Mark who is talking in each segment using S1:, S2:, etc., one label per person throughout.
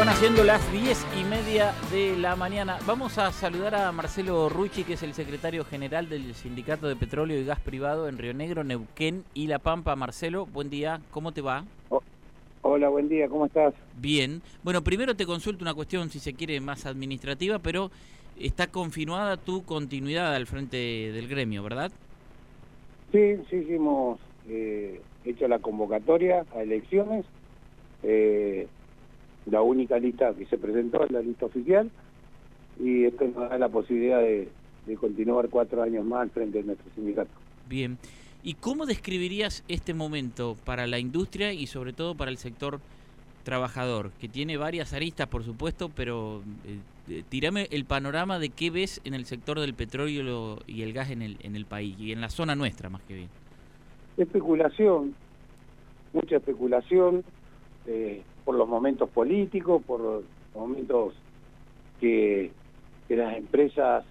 S1: van haciendo las diez y media de la mañana. Vamos a saludar a Marcelo Rucci, que es el secretario general del Sindicato de Petróleo y Gas Privado en Río Negro, Neuquén y La Pampa. Marcelo, buen día, ¿cómo te va?
S2: Oh, hola, buen día, ¿cómo estás?
S1: Bien. Bueno, primero te consulto una cuestión, si se quiere, más administrativa, pero está confirmada tu continuidad al frente del gremio, ¿verdad?
S2: Sí, sí, hicimos eh, hecho la convocatoria a elecciones. Eh, la única lista que se presentó es la lista oficial y esto nos da la posibilidad de, continuar cuatro años más al frente de nuestro sindicato.
S1: Bien. ¿Y cómo describirías este momento para la industria y sobre todo para el sector trabajador, que tiene varias aristas, por supuesto, pero eh, eh tirame el panorama de qué ves en el sector del petróleo y el gas en el, en el país y en la zona nuestra más que bien.
S2: Especulación, mucha especulación, eh, por los momentos políticos, por los momentos que, las empresas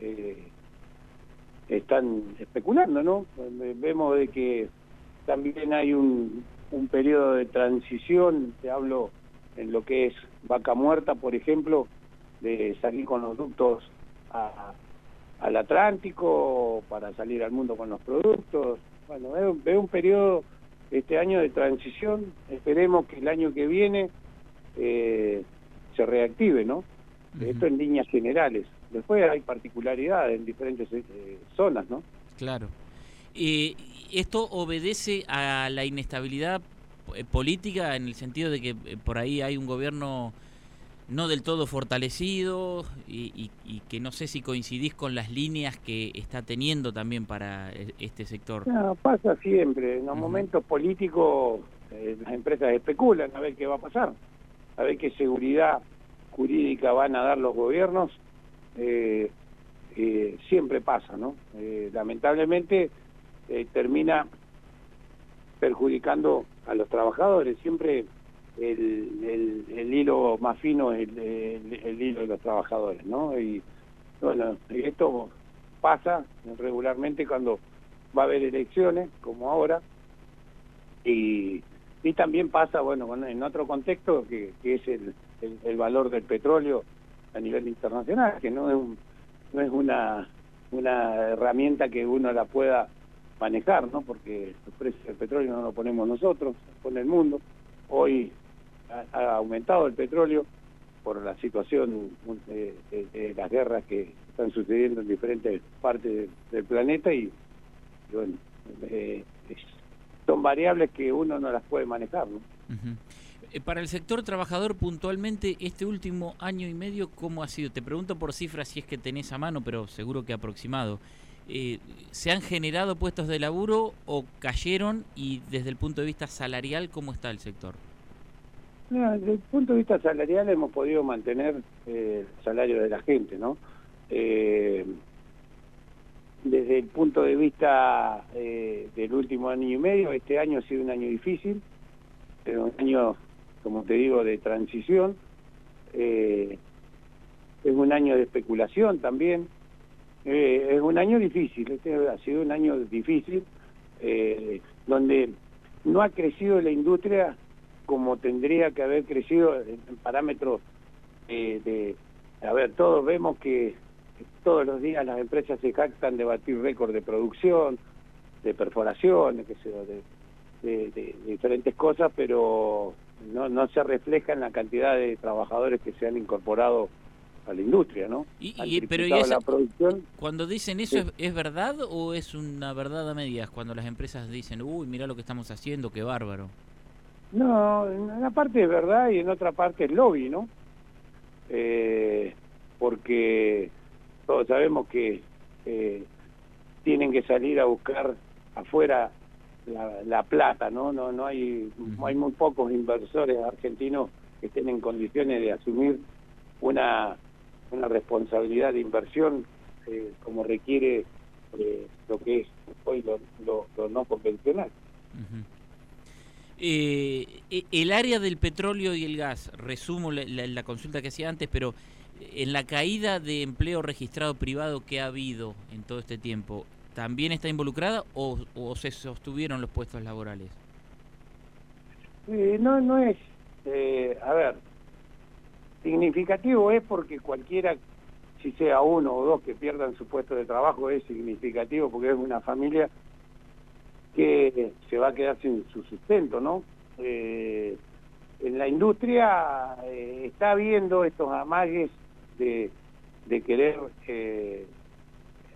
S2: eh, están especulando, ¿no? Vemos de que también hay un, un periodo de transición, te hablo en lo que es vaca muerta, por ejemplo, de salir con los ductos al Atlántico para salir al mundo con los productos. Bueno, veo un periodo este año de transición, esperemos que el año que viene eh, se reactive, ¿no? Esto en líneas generales. Después hay particularidades en diferentes eh, zonas, ¿no?
S1: Claro. Eh, ¿Esto obedece a la inestabilidad política en el sentido de que por ahí hay un gobierno no del todo fortalecido y, que no sé si coincidís con las líneas que está teniendo también para e, este sector.
S2: No, pasa siempre. En los momentos políticos eh, las empresas especulan a ver qué va a pasar, a ver qué seguridad jurídica van a dar los gobiernos. Eh, eh, siempre pasa, ¿no? lamentablemente termina perjudicando a los trabajadores. Siempre el, el, hilo más fino es el, hilo de los trabajadores, ¿no? Y bueno, esto pasa regularmente cuando va a haber elecciones, como ahora, y, y también pasa, bueno, en otro contexto que, que es el, el, valor del petróleo a nivel internacional, que no es, no es una, una herramienta que uno la pueda manejar, ¿no? Porque el precio del petróleo no lo ponemos nosotros, lo pone el mundo. Hoy ha, aumentado el petróleo por la situación de, las guerras que están sucediendo en diferentes partes del planeta y, bueno, eh, son variables que uno no las puede manejar. ¿no?
S1: Eh, para el sector trabajador puntualmente, este último año y medio, ¿cómo ha sido? Te pregunto por cifras si es que tenés a mano, pero seguro que aproximado. Eh, ¿Se han generado puestos de laburo o cayeron? Y desde el punto de vista salarial, ¿cómo está el sector?
S2: Desde el punto de vista salarial hemos podido mantener eh, el salario de la gente, ¿no? Eh, desde el punto de vista eh, del último año y medio, este año ha sido un año difícil, pero un año, como te digo, de transición. es un año de especulación también. es un año difícil, este ha sido un año difícil, donde no ha crecido la industria como tendría que haber crecido en, parámetros eh, de... A ver, todos vemos que todos los días las empresas se jactan de batir récord de producción, de perforaciones, que de, de, diferentes cosas, pero no, no se refleja en la cantidad de trabajadores que se han incorporado a la industria, ¿no?
S1: Y, pero la producción, cuando dicen eso, ¿es, ¿es, verdad o es una verdad a medias? Cuando las empresas dicen, uy, mira lo que estamos haciendo, qué bárbaro.
S2: No, en una parte es verdad y en otra parte es lobby, ¿no? Eh, porque todos sabemos que eh, tienen que salir a buscar afuera la, plata, ¿no? No, no hay, hay muy pocos inversores argentinos que estén en condiciones de asumir una, una responsabilidad de inversión eh, como requiere lo que es hoy lo, lo, no convencional.
S1: Eh, e, el área del petróleo y el gas, resumo la, consulta que hacía antes, pero en la caída de empleo registrado privado que ha habido en todo este tiempo, ¿también está involucrada o, se sostuvieron los puestos laborales?
S2: no, no es. Eh, a ver, significativo es porque cualquiera, si sea uno o dos que pierdan su puesto de trabajo, es significativo porque es una familia que se va a quedar sin su sustento, ¿no? Eh, en la industria eh, está viendo estos amagues de, de querer eh,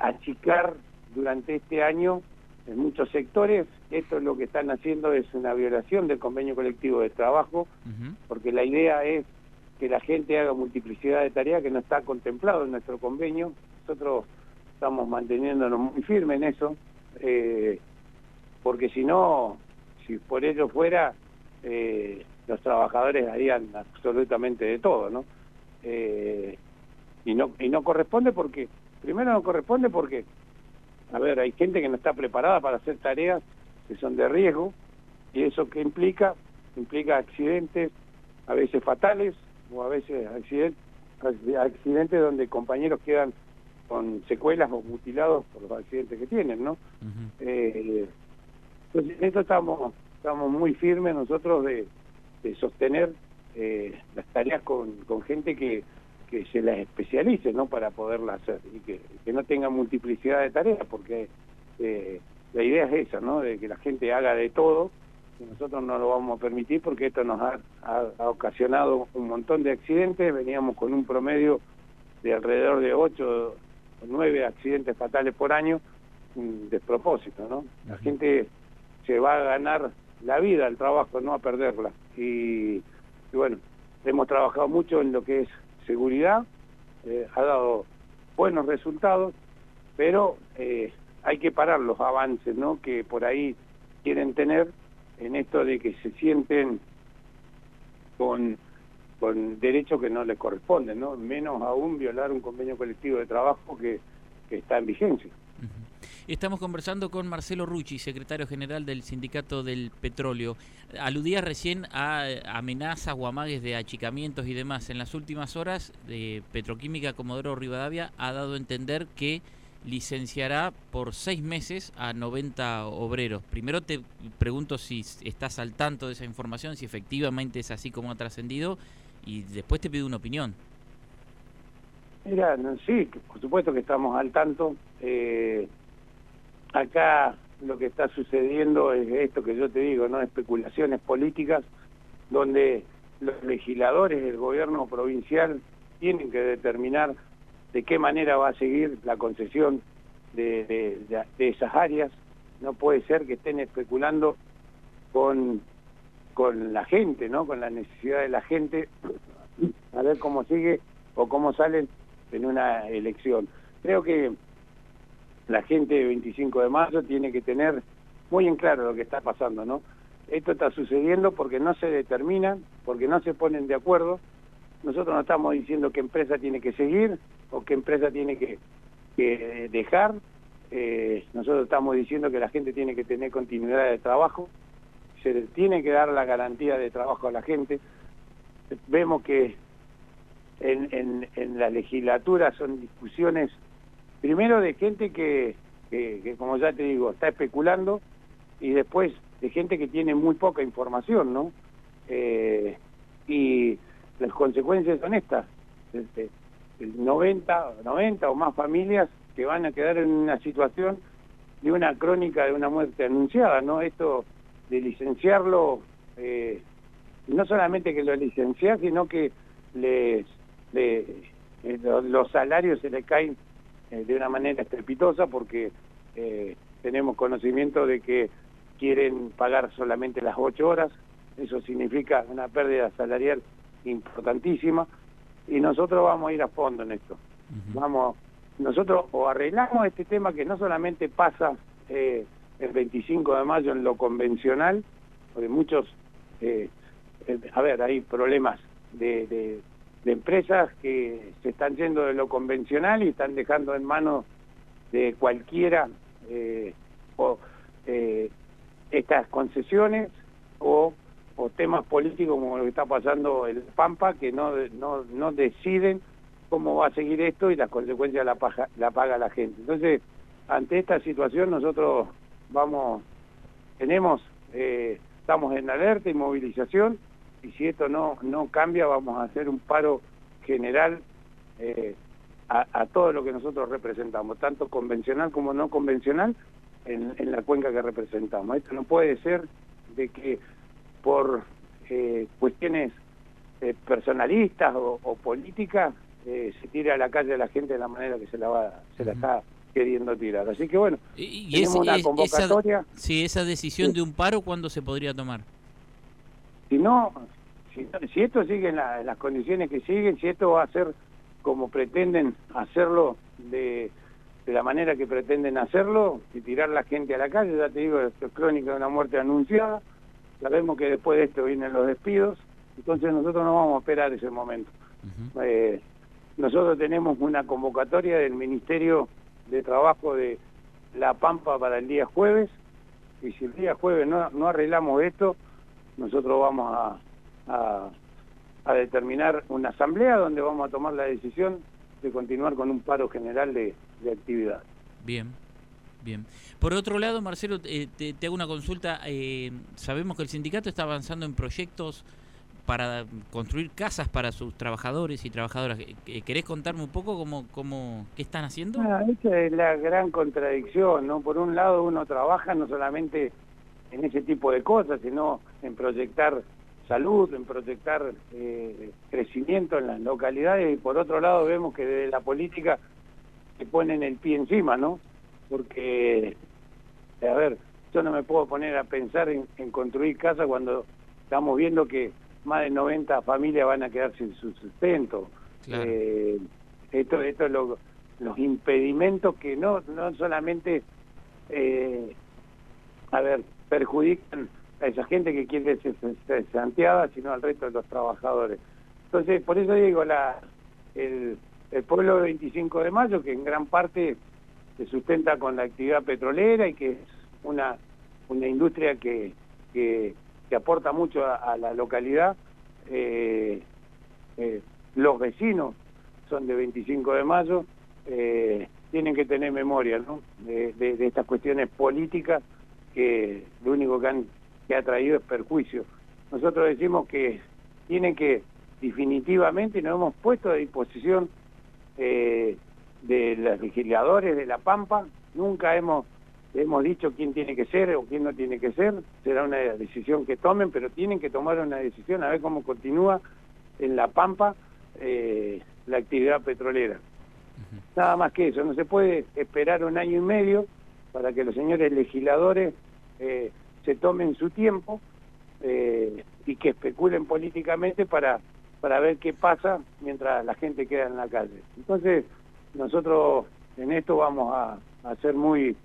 S2: achicar durante este año en muchos sectores. Esto es lo que están haciendo es una violación del convenio colectivo de trabajo, porque la idea es que la gente haga multiplicidad de tareas que no está contemplado en nuestro convenio. Nosotros estamos manteniéndonos muy firmes en eso, eh, porque si no, si por ello fuera, eh, los trabajadores harían absolutamente de todo, ¿no? Eh, y no y no corresponde porque primero no corresponde porque a ver hay gente que no está preparada para hacer tareas que son de riesgo y eso que implica implica accidentes a veces fatales o a veces accidentes accidentes donde compañeros quedan con secuelas o mutilados por los accidentes que tienen no eh, entonces en esto estamos estamos muy firmes nosotros de, de sostener eh, las tareas con, con gente que que se las especialice no para poderla hacer y que, no tenga multiplicidad de tareas porque eh, la idea es esa no de que la gente haga de todo y nosotros no lo vamos a permitir porque esto nos ha, ocasionado un montón de accidentes. Veníamos con un promedio de alrededor de 8 o 9 accidentes fatales por año un despropósito no la gente se va a ganar la vida al trabajo no a perderla y, bueno hemos trabajado mucho en lo que es seguridad, eh, ha dado buenos resultados, pero eh, hay que parar los avances ¿no? que por ahí quieren tener en esto de que se sienten con, con derechos que no les corresponden, ¿no? menos aún violar un convenio colectivo de trabajo que está en vigencia.
S1: Estamos conversando con Marcelo Rucci, secretario general del Sindicato del Petróleo. Aludía recién a amenazas o amagues de achicamientos y demás. En las últimas horas, de Petroquímica Comodoro Rivadavia ha dado a entender que licenciará por seis meses a 90 obreros. Primero te pregunto si estás al tanto de esa información, si efectivamente es así como ha trascendido, y después te pido una opinión.
S2: Mira, sí, por supuesto que estamos al tanto. Eh, acá lo que está sucediendo es esto que yo te digo, ¿no? Especulaciones políticas donde los legisladores del gobierno provincial tienen que determinar de qué manera va a seguir la concesión de, esas áreas. No puede ser que estén especulando con, con la gente, ¿no? Con la necesidad de la gente, a ver cómo sigue o cómo salen en una elección. Creo que la gente de 25 de mayo tiene que tener muy en claro lo que está pasando, ¿no? Esto está sucediendo porque no se determinan, porque no se ponen de acuerdo. Nosotros no estamos diciendo qué empresa tiene que seguir o qué empresa tiene que, dejar. Eh, nosotros estamos diciendo que la gente tiene que tener continuidad de trabajo, se tiene que dar la garantía de trabajo a la gente. Vemos que en, en, en la legislatura son discusiones primero de gente que, que, como ya te digo, está especulando y después de gente que tiene muy poca información, ¿no? Eh, y las consecuencias son estas, este, el 90, 90 o más familias que van a quedar en una situación de una crónica de una muerte anunciada, ¿no? Esto de licenciarlo, eh, no solamente que lo licencia, sino que les eh, los salarios se le caen eh, de una manera estrepitosa porque eh, tenemos conocimiento de que quieren pagar solamente las ocho horas, eso significa una pérdida salarial importantísima. Y nosotros vamos a ir a fondo en esto. Vamos, nosotros o arreglamos este tema que no solamente pasa eh, el 25 de mayo en lo convencional, porque muchos, a ver, hay problemas de de empresas que se están yendo de lo convencional y están dejando en manos de cualquiera eh, eh, estas concesiones o, temas políticos como lo que está pasando en Pampa que no, no, no deciden cómo va a seguir esto y las consecuencias la, la paga la gente. Entonces, ante esta situación nosotros vamos, tenemos, eh, estamos en alerta y movilización y si esto no no cambia vamos a hacer un paro general a, todo lo que nosotros representamos, tanto convencional como no convencional, en, la cuenca que representamos. Esto no puede ser de que por cuestiones personalistas o, políticas se tire a la calle a la gente de la manera que se la va se la está queriendo tirar. Así que bueno,
S1: y, tenemos una convocatoria. Esa, sí, esa decisión de un paro, ¿cuándo se podría tomar?
S2: Si no, si, esto sigue en, las condiciones que siguen, si esto va a ser como pretenden hacerlo, de, de la manera que pretenden hacerlo, y tirar la gente a la calle, ya te digo, esto es crónica de una muerte anunciada, sabemos que después de esto vienen los despidos, entonces nosotros no vamos a esperar ese momento. eh, nosotros tenemos una convocatoria del Ministerio de trabajo de La Pampa para el día jueves y si el día jueves no, no arreglamos esto, nosotros vamos a, a, determinar una asamblea donde vamos a tomar la decisión de continuar con un paro general de, actividad.
S1: Bien, bien. Por otro lado, Marcelo, eh, te, te, hago una consulta. Eh, sabemos que el sindicato está avanzando en proyectos para construir casas para sus trabajadores y trabajadoras. ¿Querés contarme un poco cómo, cómo qué están haciendo?
S2: Ah, esa es la gran contradicción, ¿no? Por un lado uno trabaja no solamente en ese tipo de cosas, sino en proyectar salud, en proyectar eh, crecimiento en las localidades y por otro lado vemos que desde la política se ponen el pie encima, ¿no? Porque, a ver, yo no me puedo poner a pensar en, en construir casas cuando estamos viendo que más de 90 familias van a quedar sin su sustento. Eh, esto esto es lo, los impedimentos que no no solamente eh, a ver perjudican a esa gente que quiere ser, santiada sino al resto de los trabajadores entonces por eso digo la el, pueblo del 25 de mayo que en gran parte se sustenta con la actividad petrolera y que es una una industria que, que que aporta mucho a, la localidad. Eh, eh, los vecinos son de 25 de mayo, eh, tienen que tener memoria ¿no? de, estas cuestiones políticas que lo único que, han, que ha traído es perjuicio. Nosotros decimos que tienen que definitivamente nos hemos puesto a disposición de los legisladores de La Pampa, nunca hemos hemos dicho quién tiene que ser o quién no tiene que ser, será una decisión que tomen, pero tienen que tomar una decisión a ver cómo continúa en La Pampa eh, la actividad petrolera. Nada más que eso, no se puede esperar un año y medio para que los señores legisladores eh, se tomen su tiempo eh, y que especulen políticamente para, para ver qué pasa mientras la gente queda en la calle. Entonces, nosotros en esto vamos a, a ser muy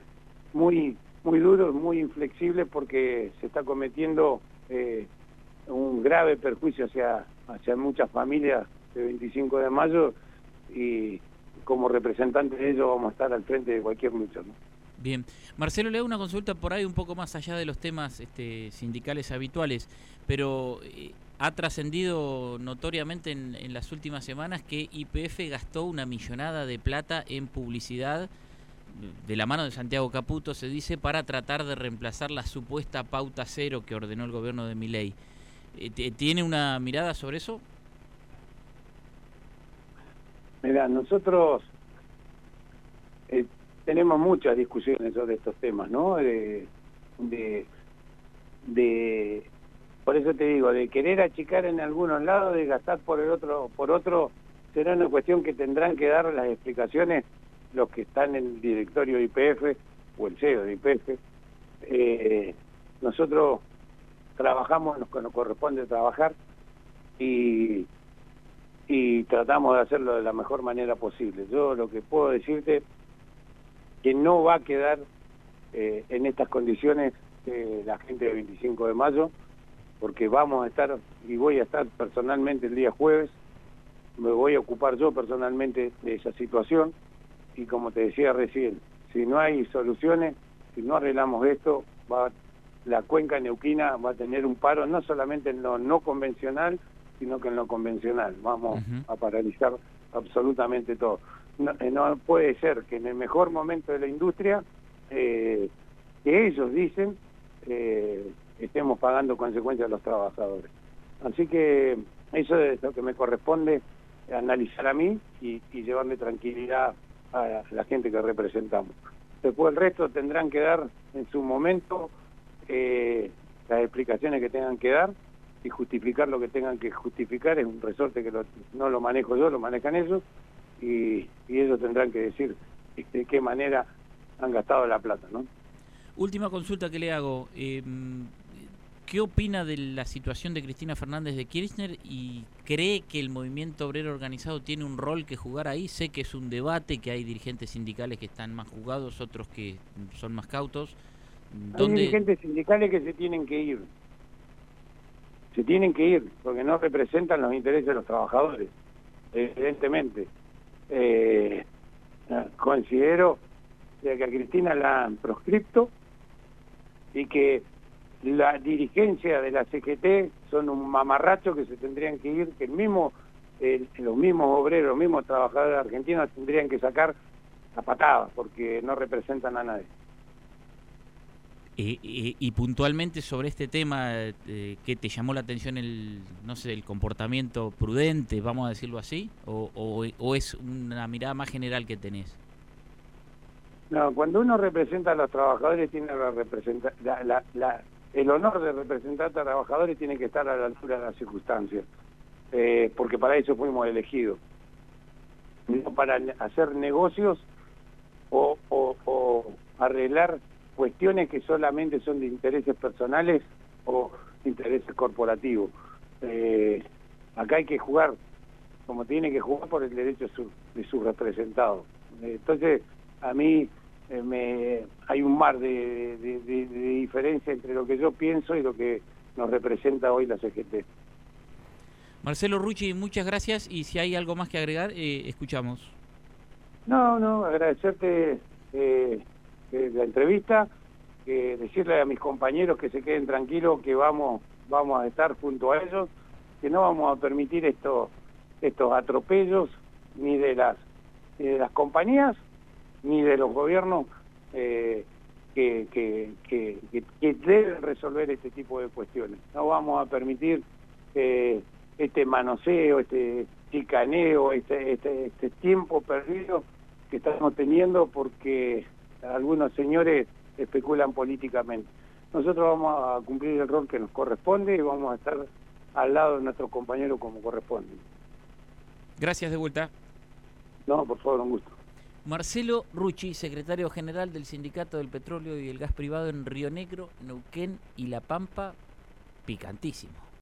S2: muy muy duro, muy inflexible porque se está cometiendo eh, un grave perjuicio hacia, hacia muchas familias de 25 de mayo y como representantes de ellos vamos a estar al frente de cualquier lucha.
S1: Bien, Marcelo, le hago una consulta por ahí un poco más allá de los temas este, sindicales habituales, pero eh, ha trascendido notoriamente en, las últimas semanas que IPF gastó una millonada de plata en publicidad de la mano de Santiago Caputo, se dice, para tratar de reemplazar la supuesta pauta cero que ordenó el gobierno de Miley. Eh, ¿Tiene una mirada sobre eso?
S2: Mira, nosotros eh, tenemos muchas discusiones sobre estos temas, ¿no? De, de, por eso te digo, de querer achicar en algunos lados, de gastar por el otro, por otro, será una cuestión que tendrán que dar las explicaciones los que están en el directorio de IPF o el CEO de IPF, eh, nosotros trabajamos lo que nos corresponde trabajar y, y tratamos de hacerlo de la mejor manera posible. Yo lo que puedo decirte que no va a quedar eh, en estas condiciones eh, la gente del 25 de mayo, porque vamos a estar y voy a estar personalmente el día jueves, me voy a ocupar yo personalmente de esa situación y como te decía recién, si no hay soluciones, si no arreglamos esto, va la cuenca neuquina va a tener un paro no solamente en lo no convencional, sino que en lo convencional. Vamos a paralizar absolutamente todo. No, eh, no, puede ser que en el mejor momento de la industria, eh, que ellos dicen, eh, estemos pagando consecuencias a los trabajadores. Así que eso es lo que me corresponde analizar a mí y, llevarme tranquilidad a la gente que representamos. Después el resto tendrán que dar en su momento las explicaciones que tengan que dar y justificar lo que tengan que justificar. Es un resorte que no lo manejo yo, lo manejan ellos y, ellos tendrán que decir de qué manera han gastado la plata, ¿no?
S1: Última consulta que le hago. Eh, ¿Qué opina de la situación de Cristina Fernández de Kirchner y cree que el movimiento obrero organizado tiene un rol que jugar ahí? Sé que es un debate, que hay dirigentes sindicales que están más jugados, otros que son más cautos.
S2: Hay dirigentes sindicales que se tienen que ir. Se tienen que ir porque no representan los intereses de los trabajadores, evidentemente. Eh, considero que a Cristina la han proscripto y que la dirigencia de la CGT son un mamarracho que se tendrían que ir, que el mismo, los mismos obreros, los mismos trabajadores argentinos tendrían que sacar a patadas porque no representan a nadie.
S1: Y puntualmente sobre este tema, eh, ¿qué te llamó la atención el, no sé, el comportamiento prudente, vamos a decirlo así, o, o, es una mirada más general que tenés?
S2: No, cuando uno representa a los trabajadores tiene la, representa la, la, el honor de representar a trabajadores tiene que estar a la altura de las circunstancias, eh, porque para eso fuimos elegidos. No para hacer negocios o, arreglar cuestiones que solamente son de intereses personales o intereses corporativos. Eh, acá hay que jugar como tiene que jugar por el derecho de sus representados. Entonces, a mí eh, me, hay un mar de, diferencia entre lo que yo pienso y lo que nos representa hoy la CGT.
S1: Marcelo Rucci, muchas gracias y si hay algo más que agregar, eh, escuchamos.
S2: No, no, agradecerte eh, la entrevista, decirle a mis compañeros que se queden tranquilos, que vamos, vamos a estar junto a ellos, que no vamos a permitir estos, estos atropellos ni de las, ni de las compañías ni de los gobiernos eh, que, que, deben resolver este tipo de cuestiones. No vamos a permitir eh, este manoseo, este chicaneo, este, este, este tiempo perdido que estamos teniendo porque algunos señores especulan políticamente. Nosotros vamos a cumplir el rol que nos corresponde y vamos a estar al lado de nuestros compañeros como corresponde.
S1: Gracias de vuelta.
S2: No, por favor, un gusto.
S1: Marcelo Rucci, secretario general del Sindicato del Petróleo y el Gas Privado en Río Negro, Neuquén y La Pampa, picantísimo.